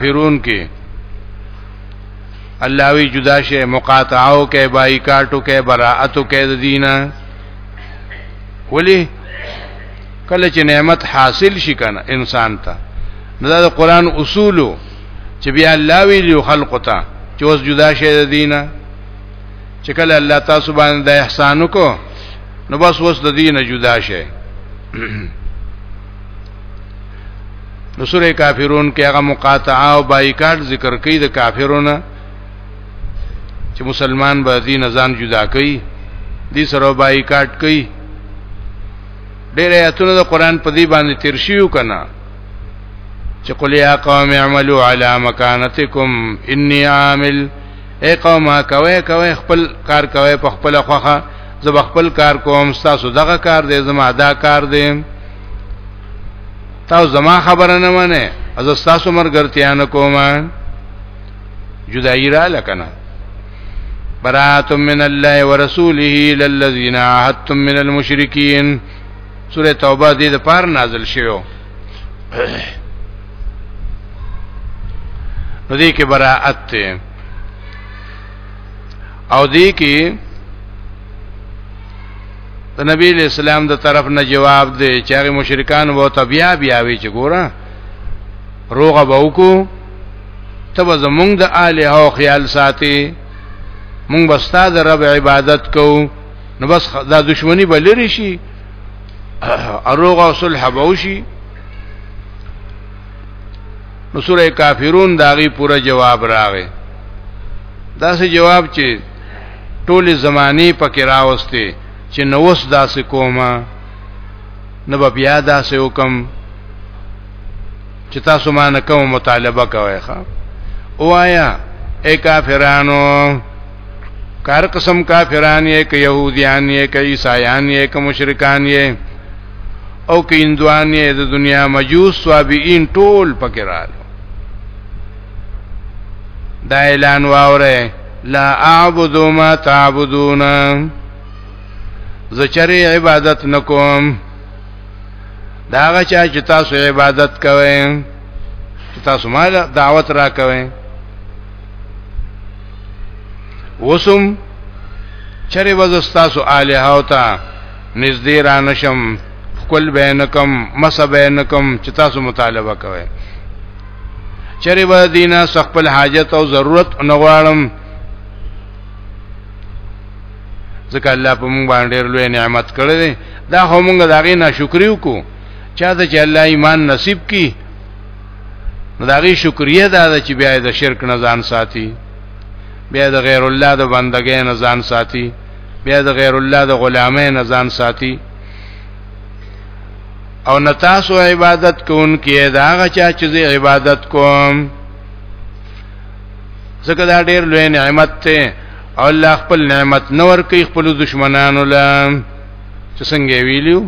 پیرون کې الله وی جدا شه مقاطعو کې بایکاټو کې براءتو کې د دینه ولی کله چې نعمت حاصل شي کنه انسان ته دا د قران اصولو چې بیا الله ویلو خلق ته چې اوس جدا شي د دینه چې کله الله تاسو باندې د احسان وکړو نو بس اوس د دینه جدا شي نو سوره کافرون کې هغه مقاطعه او بایکاټ ذکر کوي د کافرونو چې مسلمان به دین ځان جدا کوي دې سره بایکاټ کوي ډېر آیاتونه د قران په دې باندې تیر شیو کنه چې قل یا قوم اعملوا علی مکانتکم انی عامل اے قوم کوي کوي خپل کار کوي په خپل خوخه زب خپل کار کوم تاسو دغه کار دې زما ادا کار دې تاسو زما خبره نه منئ از تاسو مرګرتیا نه کوم جدائی را لکنه برات من الله ورسوله للذین عهدتم من المشرکین سوره توبه دې د پار نازل شوه نو دې کې براءت ته او دې کې د نبی له اسلام د طرف نه جواب دی چې هغه مشرکان وو ته بیا بیا وی چې ګوره روغه به وکړو ته به زمونږ د آله او خیال ساتي مونږ به ستاسو د رب عبادت کوو نو بس دا دشمنی به لري شي اروغه او صلح به وشي نو سوره کافرون داغي پورا جواب راغی دا سه جواب چې ټول زمانه پکې راوسته چې نووس داسې کومه نه به بیا داسې وکم چې تاسو ما نه کوم مطالبه کوي ښا وایا اے کافرانو کار قسم کافران یې ک يهوديان یې ک عیسایان یې ک مشرکان یې او ک هندوان یې د دنیا مجوس صابئین ټول پکې رااله دا اعلان واوره لا اعبد ما تعبدون زچری عبادت نکوم داغه چا چې تاسو عبادت کوئ تاسو مال دعوت را کوئ وسم چرې وز تاسو الہ او تا نږدې را نشم خپل بینکم مس بینکم چې تاسو مطالبه کوئ چرې به دینه خپل حاجت او ضرورت نغواړم ځکه الله په مونږ باندې ډېر لوی نعمت کړی دی دا خو مونږ دا غي ناشکری وکړو چا ته چې الله ایمان نصیب کړي دا غي شکریا ده چې بیا د شرک نه ځان ساتي بیا د غیر الله د بندګۍ نه ځان ساتي بیا د غیر الله د غلامه نه ځان ساتي او نتاسو عبادت کوونکې دا هغه چا چې عبادت کوم ځکه دا ډیر لوی نعمت ته او الله خپل نعمت نور کوي خپل دشمنانو له چې څنګه ویلیو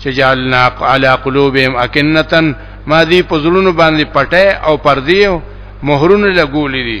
چې جعلنا على قلوبهم اكنه ما دي پزړونو باندې پټه او پردیو مهرونه لګولې دي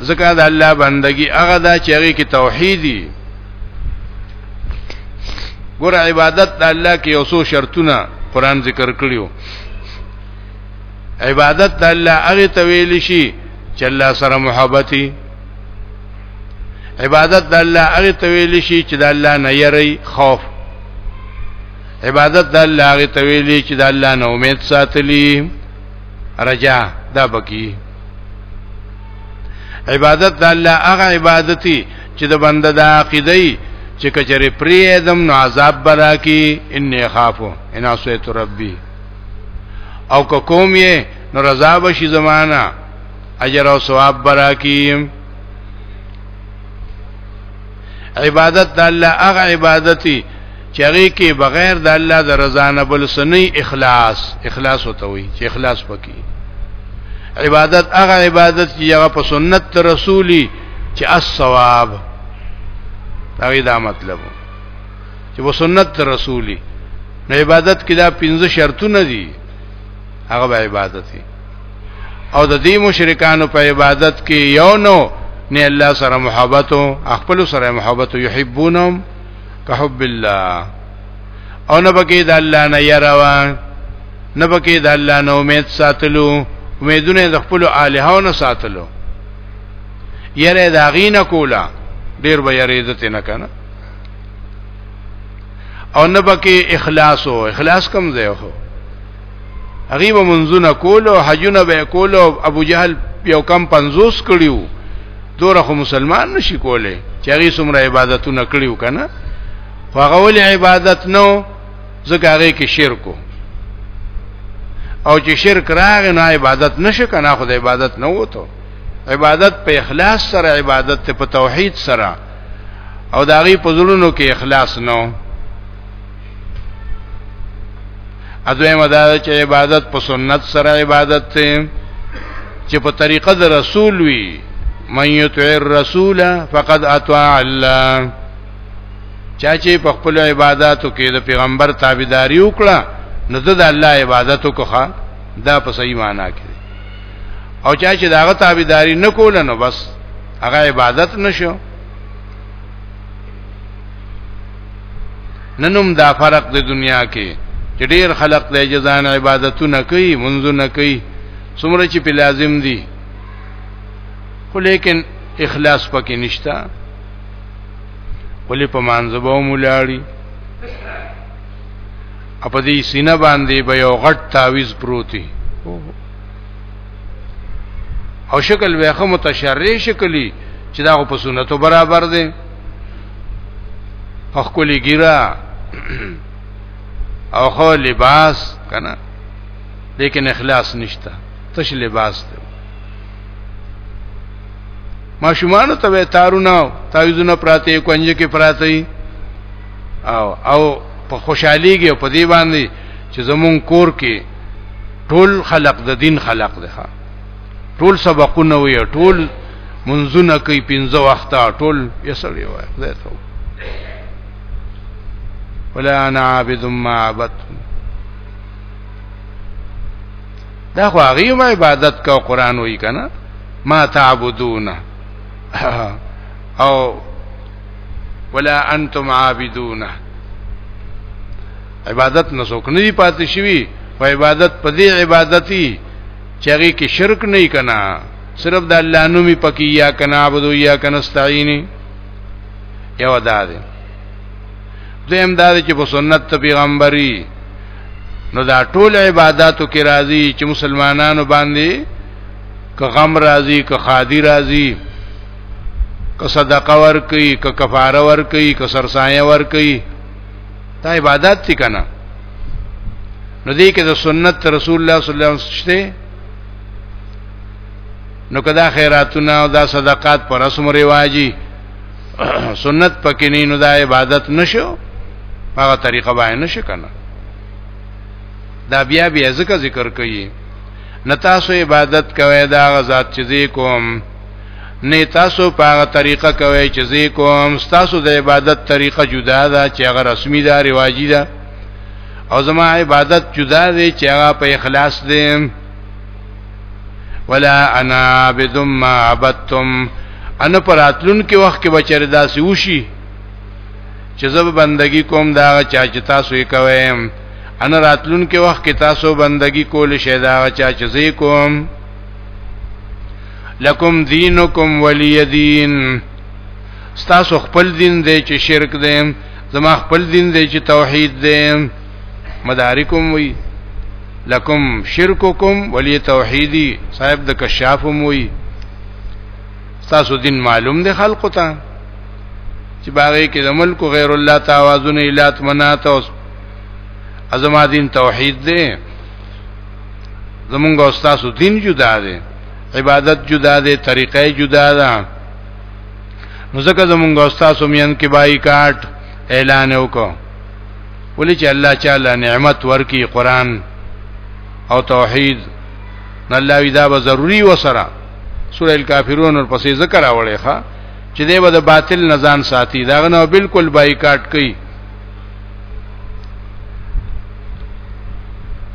ځکه د الله بندگی هغه دا چې هغه کې توحیدی ګور عبادت د الله کې یو څو شرطونه قران ذکر کړیو عبادت د الله هغه تویل شي چې الله سره محبتي عبادت د الله هغه تویل شي چې د الله نه یری خوف عبادت د الله هغه تویل چې د الله نه امید ساتلی رجا دا بکی عبادت د الله هغه عبادتي چې د بنده د عقیده چې کچره پری ادم نو عذاب برا کی ان خافو ان اسیت ربی او که کوم یې نو رضا بشي زمانہ اجر او ثواب برا کی عبادت د الله هغه عبادتي چې هغه کې بغیر د الله د رضا نه بل سنې اخلاص اخلاص وته وي چې اخلاص پکې عبادت هغه عبادت چې هغه په سنت رسولي چې الثواب دا وی دا مطلب چې په سنت رسولي نو عبادت کې دا پنځه شرطونه دي هغه عبادت دي او د دې مشرکانو په عبادت کې یو نو نه الله سره محبت او خپل سره محبت یحبونهم کحب الله او نه بګی د الله نه یروا نه بګی د الله نه امید ساتلو امیدونه د خپل الہو نه ساتلو یره دا غینه کولا ډیر به یریدت نه کنه او نه بګی اخلاص او اخلاص کم ځای هو هغه به منځونه کول او حجونه به کول او ابو جهل یو کم 50 کړیو دوره خو مسلمان نشي کوله چې هغه څومره عبادتونه کړیو کنه خو هغه ول عبادت نو ځکه هغه کې شرکو او چې شرک راغ نه عبادت نشه کنه خو د عبادت نه وته عبادت په اخلاص سره عبادت په توحید سره او داغي په زړونو کې اخلاص نه اځه مدار چې عبادت په سنت سره عبادت ته چې په طریقه د رسول وي من یطع الرسول فقد اطاع الله چا چې په خپل عبادتو کې د پیغمبر تابعداري وکړه نو د الله عبادتو کوخه دا په صحیح معنی کې او چا چې داغه تابعداري نه کول نو بس هغه عبادت نشو ننوم دا فرق د دنیا کې چې ډیر خلق د جزان عبادتونه کوي منځونه کوي څومره چې په لازم دي خو لیکن اخلاص پکې نشتا ولې په مانځبو مولاړي اپ دې سینه باندې به یو غټ تعویز پروتي او شکل ویخه متشرع شکلی چې دا په سنتو برابر دی په خپل ګیرا او خو لباس کنه لیکن اخلاص نشته تش لباس دی ماشومان ته تارونه تعویذونه پراته کونج کې پراته او او په خوشحالي کې په دی باندې چې زمون کور کې ټول خلق د دین خلق دی ښا ټول سبقونه وي ټول منځونه کوي پنځه وخته ټول یسړی وای خدای ته ولا انا عابد ما عبدت دا خو هغه ما عبادت کا قران وای کنه ما تعبدون او ولا انتم عابدون عبادت نسوک نه پاتې شوی په عبادت په دې عبادتي چغی کې شرک نه کنا صرف د الله نومي پکې یا کنا عبد یا کنا استعین یو دا دی دیم دا دی چې په سنت پیغمبري نو دا ټول عبادتو کې راځي چې مسلمانانو باندې که غم راځي که خادي راځي که صدقه ور کوي که کفاره ور کوي که سرسایه ور کوي دا عبادت دي کنه نو دې کې د سنت رسول الله صلی الله علیه وسلم شته نو کدا خیراتونه او دا صدقات پر رسم رواجی سنت پکې نه نو دا عبادت نشو هغه طریقه باندې نشو کنه دا بیا بیا ذکر ذکر کوي نتاسو عبادت کوي دا غزاد چې کوم نه تاسو په هغه طریقه کوي چې زه کوم تاسو د عبادت طریقه جدا ده چې هغه رسمي ده رواجی ده او زما عبادت جدا دی چې هغه په اخلاص دی ولا انا عبد ما عبدتم انا پراتلون کې وخت کې بچره داسې وشي چې زب بندگی کوم دا چا چې تاسو یې کوي انا راتلون کې وخت کې تاسو بندگی کول شي دا چا چې زه کوم لکم دینکم ولی دین ستاسو خپل دین دی چې شرک دی زما خپل دین دی چې توحید دی مدارکم وی لکم شرککم ولی توحیدی صاحب د کشافم وی ستاسو دین معلوم دی خلقو ته چې باغې کې د ملک غیر الله تعاوذن الات منات او ازما دین توحید دی زمونږ استاد دین جدا دی عبادت جدا ده طریقې جدا ده نو ځکه زمونږ استاد سومین کې بای کاټ اعلان وکړ ولې چې الله تعالی نعمت ورکی قران او توحید نه الله وی دا به ضروری وسره سوره الکافرون ور پسې ذکر راوړې ښا چې دی به د باطل نزان ساتي دا غنه بالکل بایکاټ کوي